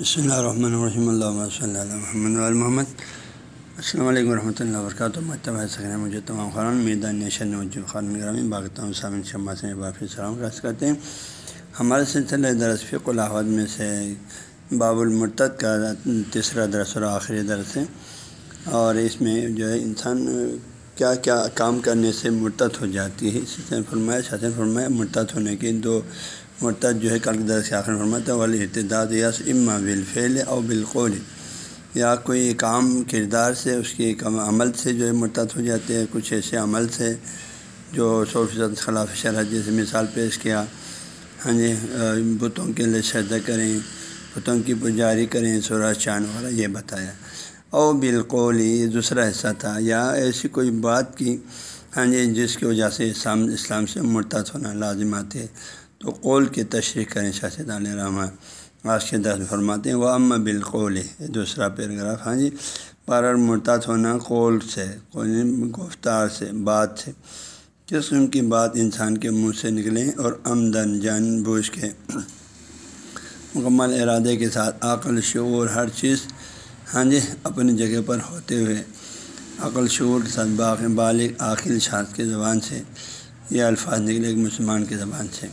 بسم اللہ الرحمن الرحیم اللہ صلی اللہ محمد محمد السلام علیکم ورحمۃ اللہ وبرکاتہ مرتبہ سکن مجھے تمام خران میدان نیشن وجود خان گرامی باغتام سامن شمع سے باقی سلام رس کرتے ہیں ہمارے سلسلہ درس فق الحاد میں سے باب المرتد کا تیسرا درس اور آخری درس ہے اور اس میں جو ہے انسان کیا کیا کام کرنے سے مرتد ہو جاتی ہے اس سے فرمایا شاطن فرمایا مرتد ہونے کے دو مرتد جو ہے کل درس کے آخر فرماتا والی ارتداد یس اما بالفعل او بالقول۔ یا کوئی کام کردار سے اس کی عمل سے جو ہے مرتد ہو جاتے ہیں، کچھ ایسے عمل سے جو سو فیصد خلاف شرح جیسے مثال پیش کیا۔ ہاں جی بتوں کے لیے شردہ کریں، بتوں کی پجاری کریں سورج چاند وغیرہ یہ بتایا۔ او بالقول، یہ دوسرا حصہ تھا۔ یا ایسی کوئی بات کی ہاں جی جس کی وجہ سے اسلام اسلام سے مرتد ہونا لازمات ہے تو قول کی تشریح کریں شاست علیہ رحمٰ آج کے درد فرماتے ہیں وہ ام بالقول دوسرا پیراگراف ہاں جی۔ پر مرتد ہونا قول سے گفتار سے، بات سے۔ کس قسم کی بات انسان کے منہ سے نکلیں اور آمدن، جان بوجھ کے مکمل ارادے کے ساتھ عقل، شعور، ہر چیز ہاں جی اپنی جگہ پر ہوتے ہوئے۔ عقل، شعور کے ساتھ باغ بالغ، عاقل، شاذ کی زبان سے۔ یہ الفاظ نکلے ایک مسلمان کی زبان سے۔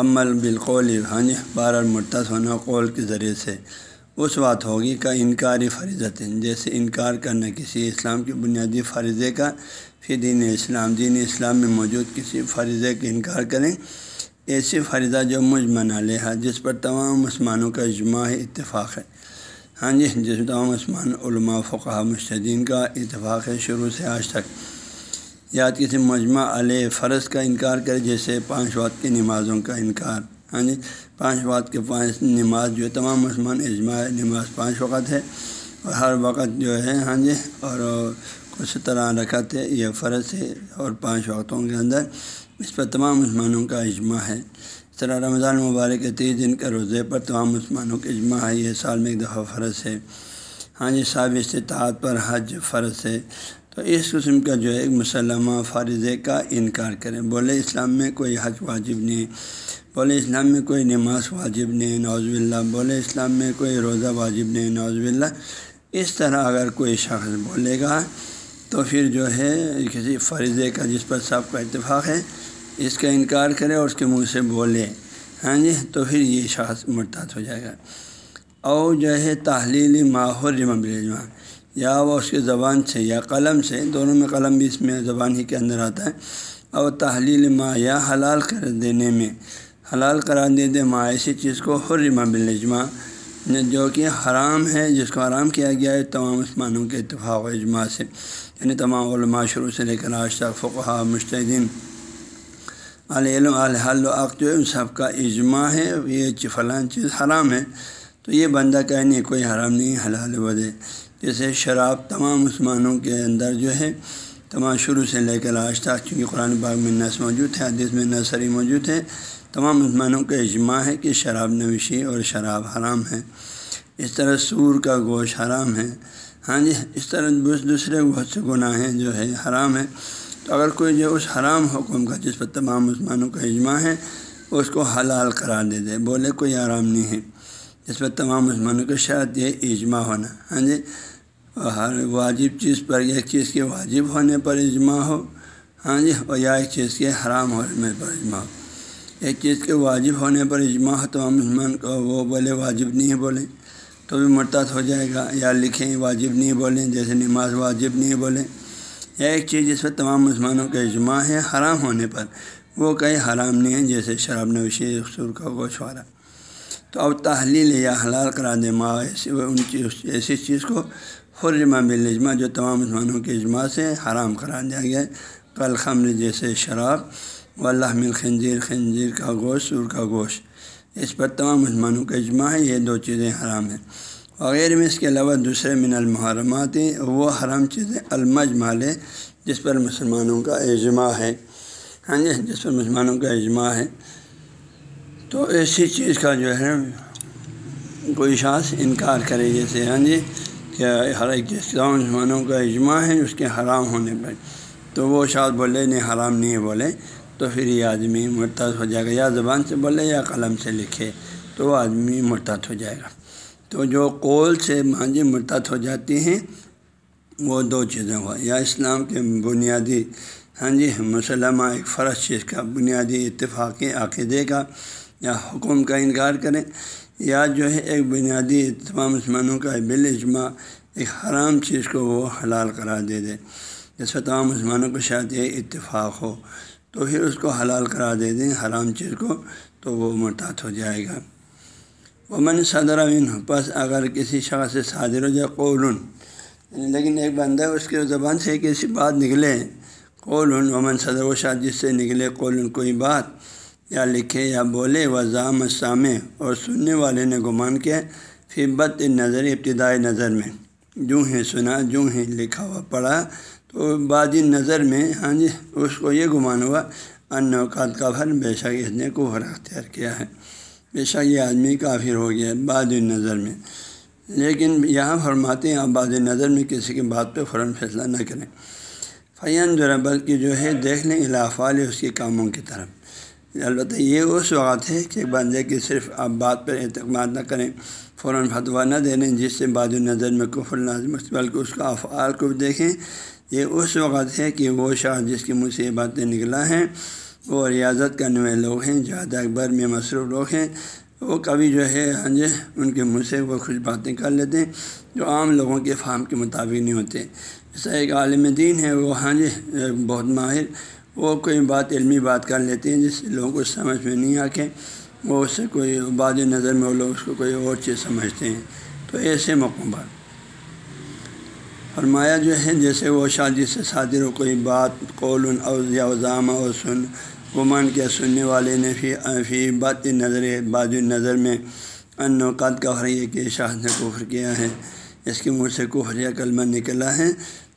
عمل بالقول ہاں جی بار مرتد ہونا قول کے ذریعے سے۔ اس بات ہوگی کا انکاری فریضت جیسے انکار کرنا کسی اسلام کے بنیادی فرضے کا، پھر دین اسلام دین اسلام میں موجود کسی فرضے کا انکار کریں۔ ایسی فریضہ جو مجمن علیہ ہاں، جس پر تمام مسلمانوں کا اجماع اتفاق ہے۔ ہاں جی جس میں تمام عثمان علماء فقہ مشدین کا اتفاق ہے شروع سے آج تک۔ یا کسی مجمع علیہ فرض کا انکار کرے، جیسے پانچ وقت کی نمازوں کا انکار۔ ہاں جی پانچ وقت کے پانچ نماز جو تمام مسلمان اجماع نماز پانچ وقت ہے۔ اور ہر وقت جو ہے ہاں جی اور کچھ طرح رکھت ہے، یہ فرض ہے اور پانچ وقتوں کے اندر اس پر تمام مسلمانوں کا اجماع ہے۔ اس طرح رمضان مبارک کے تیس دن کا روزے پر تمام مسلمانوں کا اجماع ہے، یہ سال میں ایک دفعہ فرض ہے۔ ہاں جی صاب استطاعت پر حج فرض ہے۔ تو اس قسم کا جو ہے ایک مسلمہ فارضے کا انکار کریں۔ بولے اسلام میں کوئی حج واجب نہیں، بولے اسلام میں کوئی نماز واجب نہیں نوز باللہ۔ بولے اسلام میں کوئی روزہ واجب نہیں نوز باللہ۔ اس طرح اگر کوئی شخص بولے گا تو پھر جو ہے کسی فرضے کا جس پر سب کا اتفاق ہے، اس کا انکار کرے اور اس کے منہ سے بولے۔ ہاں جی؟ تو پھر یہ شخص مرتاد ہو جائے گا۔ اور جو ہے تحلیلی ماحول مبلجمہ یا وہ اس کے زبان سے یا قلم سے دونوں میں قلم بھی اس میں زبان ہی کے اندر آتا ہے۔ اور تحلیل ماں یا حلال کر دینے میں، حلال قرار دے دے ماں ایسی چیز کو حرمہ بالجماع جو کہ حرام ہے، جس کو حرام کیا گیا ہے، تمام عثمانوں کے اتفاق و اجماع سے یعنی تمام علماء شروع سے لے کر آج تک فقہ مشتدین علم الحل و جو ہے ان سب کا اجماع ہے، یہ فلاں چیز حرام ہے، تو یہ بندہ کہنے کوئی حرام نہیں، حلال وجہ جیسے شراب تمام مسلمانوں کے اندر جو ہے، تمام شروع سے لے کر آج تک، چونکہ قرآن باغ میں نس موجود ہے، حدیث میں نثری موجود ہے، تمام مسلمانوں کا اجماع ہے کہ شراب نوشی اور شراب حرام ہے۔ اس طرح سور کا گوشت حرام ہے۔ ہاں جی اس طرح دوسرے بہت سے گناہ ہیں جو ہے، حرام ہے تو اگر کوئی جو اس حرام حکم کا، جس پر تمام مسلمانوں کا اجماع ہے، اس کو حلال قرار دے دے، بولے کوئی آرام نہیں ہے۔ جس پر تمام مسلمانوں کا شاید یہ اجماع ہونا۔ ہاں جی؟ ہر واجب چیز پر ایک چیز کے واجب ہونے پر اجماع ہو۔ ہاں جی؟ اور یا ایک چیز کے حرام ہونے پر اجماع ہو۔ ایک چیز کے واجب ہونے پر اجماع ہو، تمام مسلمان کو وہ بولے واجب نہیں بولیں تو بھی مرتد ہو جائے گا۔ یا لکھیں واجب نہیں بولیں، جیسے نماز واجب نہیں بولیں۔ یا ایک چیز جس پر تمام مسلمانوں کا اجماع ہے، حرام ہونے پر۔ وہ کہیں حرام نہیں ہے، جیسے شراب نوشی سر کا گوشوارہ تو اب تحلیل یا حلال کرا دے ماں ایسی ان چیز ایسی چیز کو حرمہ بالجماع جو تمام مسلمانوں کے اجماع سے حرام قرار دیا گیا ہے۔ کل خمر جیسے شراب و اللہ مل خنجیر کا گوشت، سور کا گوشت۔ اس پر تمام مسلمانوں کا اجماع ہے، یہ دو چیزیں حرام ہیں۔ وغیرہ میں اس کے علاوہ دوسرے من المحرمات وہ حرام چیزیں المجمال ہے، جس پر مسلمانوں کا اجماع ہے۔ ہاں جی جس پر مسلمانوں کا اجماع ہے۔ تو ایسی چیز کا جو ہے، کوئی شاخ انکار کرے جیسے ہاں جی کہ ہر ایک چیز تمام مسلمانوں کا اجماع ہے، اس کے حرام ہونے پر۔ تو وہ شاخ بولے، نہیں، حرام نہیں بولے۔ تو پھر یہ آدمی مرتد ہو جائے گا، یا زبان سے بولے یا قلم سے لکھے، تو وہ آدمی مرتد ہو جائے گا۔ تو جو قول سے ہاں جی مرتد ہو جاتی ہیں، وہ دو چیزیں ہوا۔ یا اسلام کے بنیادی ہاں جی مسلمہ ایک فرض چیز کا بنیادی اتفاقی عقیدے کا یا حکم کا انکار کریں یا جو ہے ایک بنیادی تمام مسلمانوں کا بال اجماع ایک حرام چیز کو وہ حلال قرار دے دے۔ جس پر تمام مسلمانوں کو شاید یہ اتفاق ہو، تو پھر اس کو حلال قرار دے دیں، حرام چیز کو، تو وہ مرتاط ہو جائے گا۔ وہ من صدر امین پس اگر کسی شخص سے صادر ہو جائے قول یعنی لیکن ایک بندہ اس کے زبان سے ایک ایسی بات نکلے قول ومن صدر و شاہ جس سے نکلے قول کوئی بات۔ یا لکھے یا بولے و ضام سامع اور سننے والے نے گمان کیا فبت نظر ابتدائی نظر میں۔ جو ہی سنا، جو ہی لکھا ہوا، پڑھا۔ تو بعد نظر میں ہاں جی اس کو یہ گمان ہوا، ان اوقات کا بھر بے شک اس نے کوہر اختیار کیا ہے۔ بے شک یہ آدمی کافر ہو گیا ہے بعد نظر میں۔ لیکن یہاں فرماتے ہیں، آپ بعد نظر میں کسی کی بات پہ فوراً فیصلہ نہ کریں۔ فین جو بلکہ جو ہے دیکھ لیں الافال اس کے کاموں کی طرف۔ البتہ یہ اس وقت ہے کہ بندے کی صرف آپ بات پر اعتماد نہ کریں، فوراً فتویٰ نہ دے لیں جس سے بعد نظر میں کفر لازم بلکہ اس کا افعال کو دیکھیں۔ یہ اس وقت ہے کہ وہ شاہ جس کے منہ سے یہ باتیں نکلا ہیں وہ ریاضت کرنے والے لوگ ہیں، جہاد اکبر میں مصروف لوگ ہیں۔ وہ کبھی جو ہے ہاں جی ان کے منہ سے وہ کچھ باتیں کر لیتے ہیں جو عام لوگوں کے فام کے مطابق نہیں ہوتے۔ جیسا ایک عالم دین ہے، وہ ہاں جی بہت ماہر وہ کوئی بات علمی بات کر لیتے ہیں جس سے لوگوں کو سمجھ میں نہیں آ کے وہ اس سے کوئی بعد نظر میں وہ لوگ اس کو کوئی اور چیز سمجھتے ہیں۔ تو ایسے موقعوں پر۔ فرمایا جو ہے، جیسے وہ شادی سے شادی ہو، کوئی بات قول اور یا ضامہ اور سن، گمان کیا سننے والے نے فی فی بات نظر، بعض نظر میں ان اوقات کا ہے کہ شاہ نے کفر کیا ہے۔ اس کے منہ سے کفر یا کلمہ نکلا ہے۔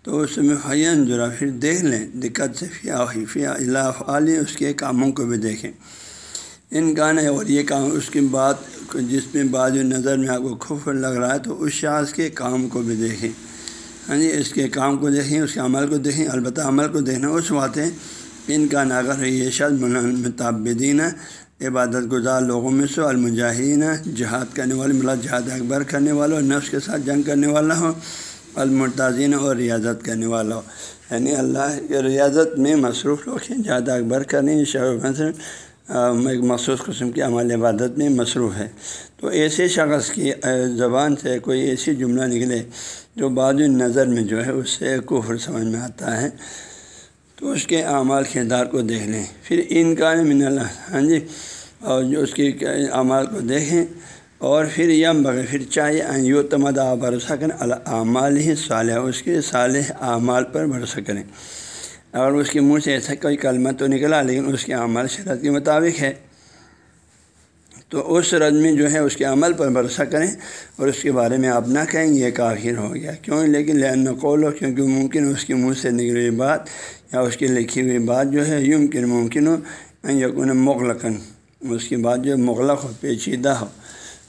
تو اس میں فین ذرا پھر دیکھ لیں، دقت سے فیا فیا الاف علی اس کے کاموں کو بھی دیکھیں۔ ان کا ہے اور یہ کام، اس کی بات جس میں بعض نظر میں آپ کو کفر لگ رہا ہے، تو اس شاذ کے کام کو بھی دیکھیں۔ ہاں جی اس کے کام کو دیکھیں، اس کے عمل کو دیکھیں، البتہ عمل کو دیکھنا اس بات ہے۔ ان کا ناگر یہ شاید متابدین عبادت گزار لوگوں میں سے، المجاہدین، جہاد کرنے والے مطلب جہاد اکبر کرنے والا اور نفس کے ساتھ جنگ کرنے والا ہو۔ المرتازین اور ریاضت کرنے والا۔ ہو یعنی اللہ کے ریاضت میں مصروف لوگ ہیں جہاد اکبر کرنے ایک مخصوص قسم کی عمل عبادت میں مصروف ہے۔ تو ایسے شخص کی زبان سے کوئی ایسی جملہ نکلے جو بعض نظر میں جو ہے، اس سے کفر سمجھ میں آتا ہے۔ تو اس کے اعمال کردار کو دیکھ لیں۔ پھر ان کا من اللہ۔ ہاں جی؟ اور جو اس کے اعمال کو دیکھیں۔ اور پھر یم بغیر، پھر چاہے یو تمد بھروسہ کریں اعمال ہی صالح، اس کے صالح اعمال پر بھروسہ کریں۔ اگر اس کے منہ سے ایسا کوئی کلمہ تو نکلا، لیکن اس کے عمل شرط کے مطابق ہے، تو اس رد میں جو ہے اس کے عمل پر بھروسہ کریں۔ اور اس کے بارے میں آپ نہ کہیں، یہ کافر ہو گیا۔ کیوں؟ لیکن لین نقول ہو کیونکہ ممکن اس کے منہ سے نکلی ہوئی بات، یا اس کی لکھی ہوئی بات جو ہے یمکن ممکن ہو یقین مغلقن اس کی بات جو مغلق ہو پیچیدہ ہو۔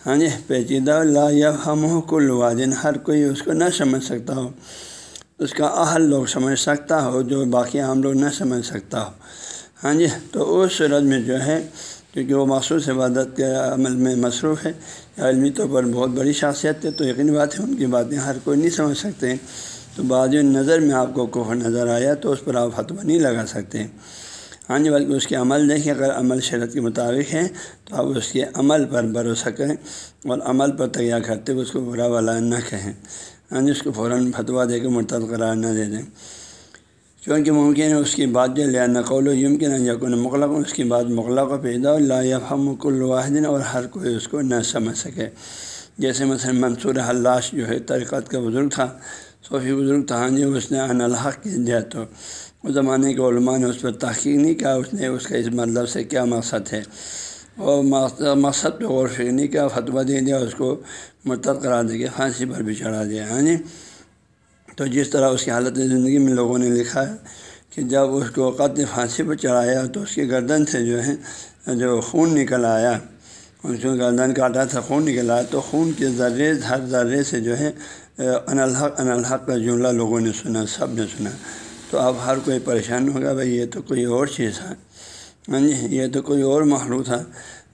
ہاں جی پیچیدہ، لا یا ہم کل وادن، ہر کوئی اس کو نہ سمجھ سکتا ہو۔ اس کا اہل لوگ سمجھ سکتا ہو، جو باقی عام لوگ نہ سمجھ سکتا ہو۔ ہاں جی تو اس صورت میں جو ہے، کیونکہ وہ مخصوص عبادت کے عمل میں مصروف ہے علمی طور پر بہت بڑی شخصیت ہے، تو یقینی بات ہے، ان کی باتیں ہر کوئی نہیں سمجھ سکتے۔ تو بعض نظر میں آپ کو کوفر نظر آیا، تو اس پر آپ فتویٰ نہیں لگا سکتے۔ ہاں جی بلکہ اس کے عمل دیکھیں، اگر عمل شرط کے مطابق ہے، تو آپ اس کے عمل پر بھروسہ کریں اور عمل پر تیار کرتے ہوئے اس کو برا والا نہ کہیں۔ ہاں جی اس کو فوراً فتویٰ دے کے مرتب قرار نہ دے دیں۔ کیونکہ ممکن ہے اس کی بات جو لیا نقول و یمکن یقن مغلق اس کی بات مغلق و پیدا لا یفہم کل واحد اور ہر کوئی اس کو نہ سمجھ سکے۔ جیسے مثلا منصور حلاش جو ہے، طریقت کا بزرگ تھا، صوفی بزرگ تھا ہاں جی اس نے ان الحق کی دیا تو۔ زمانے کے علماء نے اس پر تحقیق نہیں کیا، اس نے اس کا اس مطلب سے کیا مقصد ہے؟ اور مقصد پہ غور فکر نہیں کیا، فتویٰ دے دیا، اس کو مرتب کرا دے کے پھانسی پر بھی چڑھا دیا ہاں جی تو جس طرح اس کی حالت زندگی میں لوگوں نے لکھا ہے کہ جب اس کو قتل پھانسی پر چڑھایا تو اس کی گردن سے جو ہے، جو خون نکل آیا، اس کو گردن کاٹا تھا، خون نکل آیا، تو خون کے ذرے، ہر ذرے سے جو ہے ان الحق ان الحق کا جملہ لوگوں نے سنا، سب نے سنا۔ تو اب ہر کوئی پریشان ہوگا بھائی یہ تو کوئی اور چیز ہے۔ ہاں جی یہ تو کوئی اور محلو تھا۔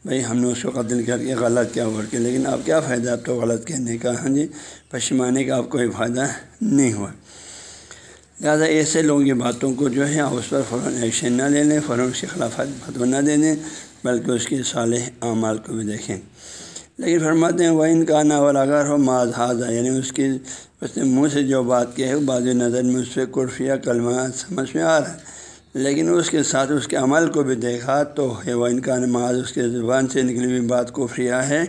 بھائی ہم نے اس کو قتل کر کے غلط کیا بول کے لیکن اب کیا فائدہ؟ اب تو غلط کہنے کا ہاں جی پشمانے کا اب کوئی فائدہ نہیں ہوا۔ لہٰذا ایسے لوگوں کی باتوں کو جو ہے اس پر فوراً ایکشن نہ لے لیں، فوراً اس کے خلاف فتو نہ دے دیں، بلکہ اس کی صالح اعمال کو بھی دیکھیں۔ لیکن فرماتے ہیں وہ ان کا ناول اگر ہو ماض حاضہ یعنی اس کی اس نے منہ سے جو بات کی ہے بعض نظر میں اس پہ قرفیہ کلمہ سمجھ میں آ رہا ہے۔ لیکن اس کے ساتھ اس کے عمل کو بھی دیکھا تو ہے، وہ ان کا نماز اس کے زبان سے نکلی ہوئی بات کفریہ ہے۔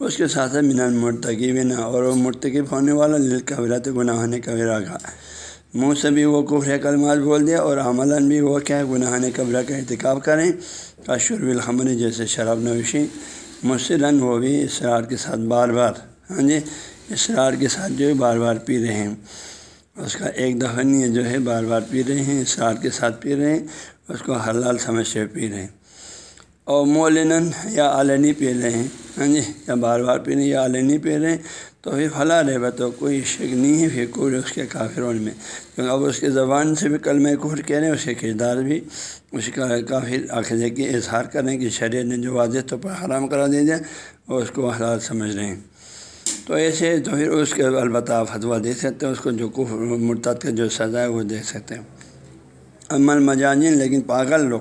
اس کے ساتھ من المرتقب نہ اور وہ مرتکب ہونے والا لل قبرت گناہ نے کبیرہ کا منہ سے بھی وہ کفر کلمات بول دیا اور عملاً بھی وہ کیا گناہ نے قبرہ کا ارتکاب کریں۔ اشور الحمر جیسے شراب نوشی مصرن وہ بھی اسرار کے ساتھ بار بار۔ ہاں جی اسرار کے ساتھ جو ہے بار بار پی رہے ہیں۔ اس کا ایک دفعہ نہیں جو ہے بار بار پی رہے ہیں اسرار کے ساتھ پی رہے ہیں، اس کو حلال سمجھ سے پی رہے ہیں۔ اور مولن یا علنی پی رہے ہیں۔ ہاں جی یا بار بار پی رہے ہیں یا علنی پی رہے ہیں، تو پھر پھلا رہے تو کوئی شک نہیں ہے پھر کوئی اس کے کافروں میں۔ کیونکہ اب اس کے زبان سے بھی کلمہ کفر کہہ رہے ہیں، اس کے کردار بھی اس کا کافی عقیدے کی اظہار کریں کہ شریعت نے جو واضح طور پر حرام کرا دیا جائے وہ اس کو حلال سمجھ رہے ہیں۔ تو ایسے تو پھر اس کے البتہ فتویٰ دے سکتے ہیں، اس کو جو کفر مرتد کا جو سزا ہے وہ دے سکتے ہیں۔ عمل مجانین لیکن پاگل لوگ۔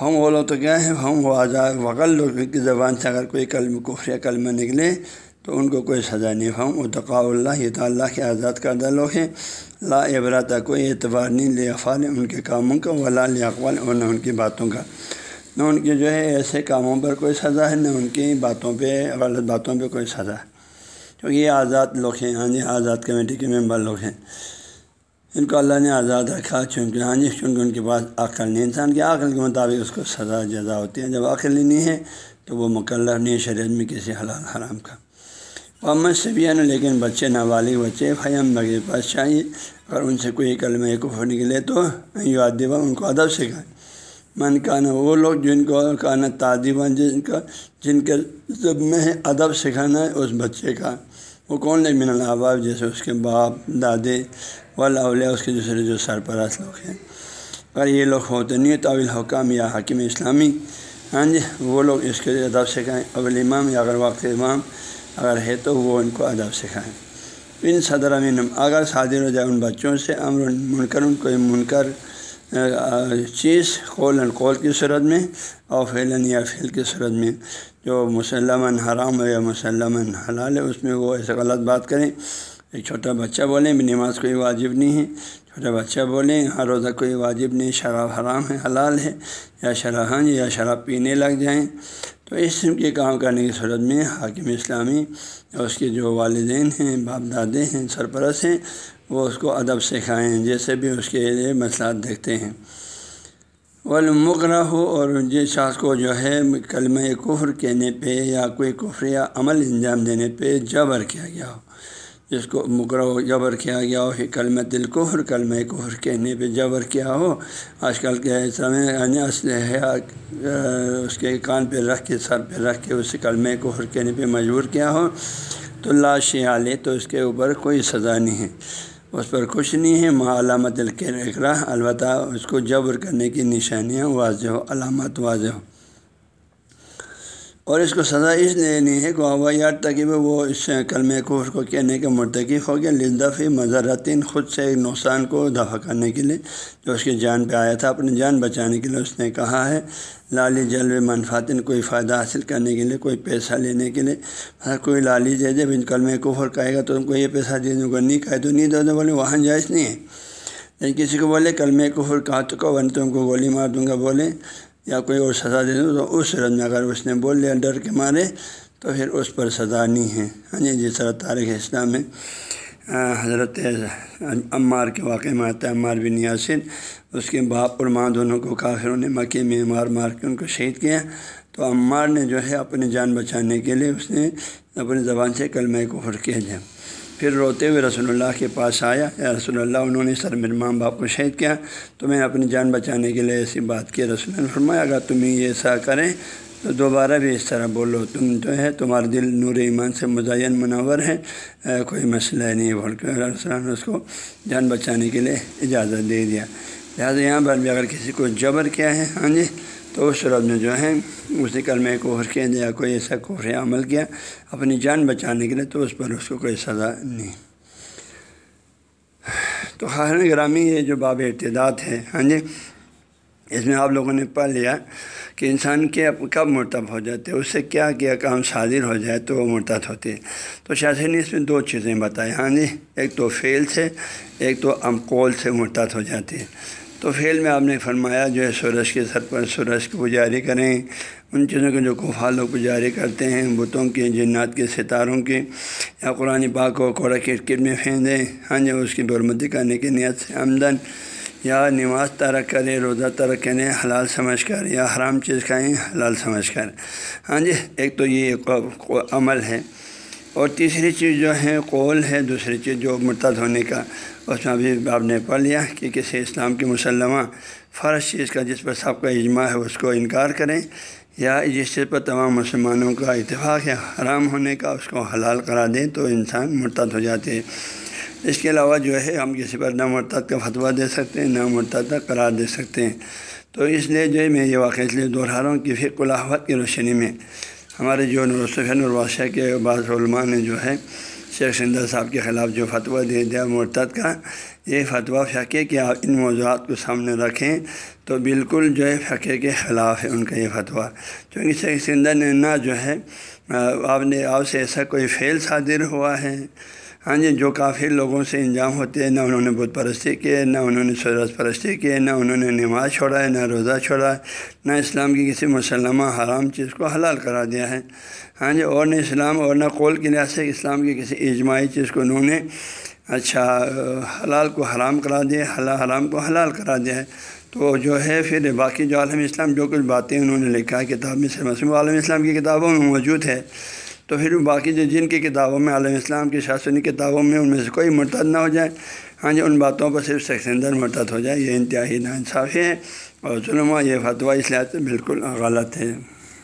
ہم وہ لوگ تو کیا ہے ہم وہ آزاد وغل لوگ کی زبان سے اگر کوئی کلم کفر یا کلمہ نکلے تو ان کو کوئی سزا نہیں۔ ہم اتقاء اللہ، یہ تو اللہ کے آزاد کردہ لوگ ہیں۔ لا عبرت، کوئی اعتبار نہیں لے افال ان کے کاموں کا، ولا اقوال اور نہ ان کی باتوں کا۔ نہ ان کے جو ہے ایسے کاموں پر کوئی سزا ہے، نہ ان کی باتوں پہ، غلط باتوں پہ کوئی سزا۔ ہے کیونکہ یہ آزاد لوگ ہیں ہاں جی آزاد کمیٹی کے ممبر لوگ ہیں۔ ان کو اللہ نے آزاد رکھا، چونکہ ہاں جی چونکہ ان کے پاس عقل نہیں، انسان کی عقل کے مطابق اس کو سزا، جزا ہوتی ہے۔ جب عقل نہیں ہے، تو وہ مکلر نہیں، شریعت میں کسی حلال حرام کا۔ محمد سے بھی ہے نا لیکن بچے نابالغ بچے، فیم بغیر پاس چاہیے۔ اگر ان سے کوئی کلمہ کفر نکلے تو یو ان کو ادب سکھائے من کانا وہ لوگ جن کو کانا تعدیبہ جن کا، جن کے ضب میں ادب سکھانا ہے، اس بچے کا۔ وہ کون لے، من الباب جیسے اس کے باپ، دادے والا اس کے دوسرے جو سرپرست لوگ ہیں۔ اگر یہ لوگ ہوتے نہیں طویل حکام یا حکیم اسلامی ہاں جی وہ لوگ اس کے ادب سکھائیں۔ اول امام یا اگر واقع امام اگر ہے تو وہ ان کو ادب سکھائیں۔ ان صدر امین اگر شادی ہو جائے ان بچوں سے، امر منکر ان کو منکر چیز قول قول کی صورت میں اور فیلن یا فیل کی صورت میں۔ جو مسلم حرام ہے یا مسلم حلال ہے، اس میں وہ ایسے غلط بات کریں۔ ایک چھوٹا بچہ بولیں بھی نماز کوئی واجب نہیں ہے۔ چھوٹا بچہ بولیں، ہر روزہ کوئی واجب نہیں، شراب حرام ہے، حلال ہے۔ یا شراب ہاں جی، یا شراب پینے لگ جائیں۔ تو اس قسم کے کام کرنے کی صورت میں حاکم اسلامی اس کے جو والدین ہیں، باپ دادے ہیں، سرپرست ہیں وہ اس کو ادب سکھائیں جیسے بھی اس کے لیے دیکھتے ہیں۔ والمغرہ ہو اور جس شخص کو جو ہے کلمہ کفر کہنے پہ یا کوئی کفر یا عمل انجام دینے پہ جبر کیا گیا ہو۔ جس کو مکر و جبر کیا گیا ہو کلمہ دل کفر کلمہ کفر کہنے پہ جبر کیا ہو۔ آج کل کے سمے یعنی اسلحہ اس کے کان پہ رکھ کے، سر پہ رکھ کے اس کلمہ کفر کہنے پہ مجبور کیا ہو۔ تو لاش عالے تو اس کے اوپر کوئی سزا نہیں ہے۔ اس پر کچھ نہیں ہے ماں علامت القرا البتہ اس کو جبر کرنے کی نشانیاں واضح ہو علامت واضح ہو۔ اور اس کو سزا اس لیے نہیں ہے کہ ہوا تک وہ اس کلم کفر کو کہنے کے مرتکب ہو گیا لدفی مذرتین خود سے ایک نقصان کو دفع کرنے کے لیے، جو اس کی جان پہ آیا تھا، اپنی جان بچانے کے لیے اس نے کہا ہے۔ لالی جلو منفاتن کوئی فائدہ حاصل کرنے کے لیے، کوئی پیسہ لینے کے لیے۔ کوئی لالی دے دے جب کلم کفر کہے گا تو تم کو یہ پیسہ دے دوں گا۔ نہیں کہے تو نہیں دو دو بولے وہاں جائز نہیں ہے۔ لیکن کسی کو بولے کلم کفر کہا تو کو تم کو گولی مار دوں گا، بولے۔ یا کوئی اور سزا دے دوں تو اس رد میں اگر اس نے بول لیا ڈر کے مارے، تو پھر اس پر سزا نہیں ہے۔ ہاں جی جس طرح تاریخ اسلام میں حضرت عمار کے واقعے میں آتا ہے، عمار بن یاسر اس کے باپ اور ماں دونوں کو کافروں نے مکے میں مار مار کے ان کو شہید کیا۔ تو عمار نے جو ہے اپنی جان بچانے کے لیے اس نے اپنی زبان سے کلمہ کو کیا کیا پھر روتے ہوئے رسول اللہ کے پاس آیا۔ یا رسول اللہ، انہوں نے سر میرے ماں باپ کو شہید کیا۔ تو میں اپنی جان بچانے کے لیے ایسی بات کی۔ رسول اللہ فرمایا، اگر تم یہ ایسا کریں تو دوبارہ بھی اس طرح بولو۔ تم جو ہے، تمہارا دل نور ایمان سے مزین منور ہے۔ کوئی مسئلہ نہیں۔ بول کے رسول اللہ نے اس کو جان بچانے کے لیے اجازت دے دیا۔ لہٰذا یہاں پر بھی اگر کسی کو جبر کیا ہے ہاں جی تو اس صورت میں جو ہے اس نے کل میں کوہر کیا یا کوئی ایسا کوہر عمل کیا، اپنی جان بچانے کے لیے تو اس پر اس کو کوئی سزا نہیں۔ تو خاص گرامی یہ جو باب اعتداد ہے ہاں جی اس میں آپ لوگوں نے پڑھ لیا کہ انسان کے کب مرتب ہو جاتے اس سے کیا کیا کام شادر ہو جائے تو وہ مرتب ہوتے تو شاذر نے اس میں دو چیزیں بتائی ہاں جی ایک تو فیل سے، ایک تو امقول سے مرتب ہو جاتے تو فیل میں آپ نے فرمایا جو ہے سورج کے سر پر سورج کی پجاری کریں۔ ان چیزوں کے جو کوفا لوگ پجاری کرتے ہیں، بتوں کے، جنات کے، ستاروں کے۔ یا قرآن پاک کو کوڑا کرکٹ میں پھینک دیں ہاں جی اس کی برمتی کرنے کی نیت سے آمدن۔ یا نماز ترک کریں، روزہ ترک کریں، حلال سمجھ کر یا حرام چیز کھائیں، حلال سمجھ کر۔ ہاں جی ایک تو یہ عمل ہے۔ اور تیسری چیز جو ہے، قول ہے، دوسری چیز جو مرتد ہونے کا، اس میں ابھی آپ نے پڑھ لیا کہ کسی اسلام کی مسلمہ فرض چیز کا جس پر سب کا اجماع ہے، اس کو انکار کریں یا جس چیز پر تمام مسلمانوں کا اتفاق ہے حرام ہونے کا اس کو حلال کرا دیں تو انسان مرتد ہو جاتے ہیں۔ اس کے علاوہ جو ہے، ہم کسی پر نہ مرتد کا فتویٰ دے سکتے ہیں، نہ مرتد قرار دے سکتے ہیں۔ تو اس لیے جو ہے، میں یہ واقعہ اس لیے دوہرا رہا ہوں کہ پھر کلاحت کی روشنی میں ہمارے جو نورصفین البادشاہ کے بعض علماء نے جو ہے، شیخ سندر صاحب کے خلاف جو فتویٰ دے دیا مرتد کا، یہ فتویٰ فقے کہ آپ ان موضوعات کو سامنے رکھیں تو بالکل جو ہے فقے کے خلاف ہے ان کا یہ فتویٰ۔ چونکہ شیخ سندر نے نہ جو ہے آپ نے آپ سے ایسا کوئی فعل صادر ہوا ہے۔ ہاں جی جو کافی لوگوں سے انجام ہوتے ہیں، نہ انہوں نے بت پرستی کیے نہ انہوں نے سورج پرستی کیے نہ انہوں نے نماز چھوڑا ہے، نہ روزہ چھوڑا ہے، نہ اسلام کی کسی مسلمہ حرام چیز کو حلال کرا دیا ہے۔ ہاں جی اور نہ اسلام اور نہ قول کے لحاظ سے اسلام کی کسی اجماعی چیز کو انہوں نے اچھا حلال کو حرام کرا دیا حلال حرام کو حلال کرا دیا ہے۔ تو جو ہے، پھر باقی جو عالم اسلام جو کچھ باتیں انہوں نے لکھا ہے، کتاب میں سے، مسلم عالم اسلام کی کتابوں میں موجود ہے۔ تو پھر باقی جو جن کی کتابوں میں علیہ السلام کی شاسنی کتابوں میں ان میں سے کوئی مرتد نہ ہو جائے ہاں جی ان باتوں پر صرف سیکسندر مرتد ہو جائے، یہ انتہائی ناانصافی ہے اور ظلم یہ فتویٰ اس لحاظ سے بالکل غلط ہے۔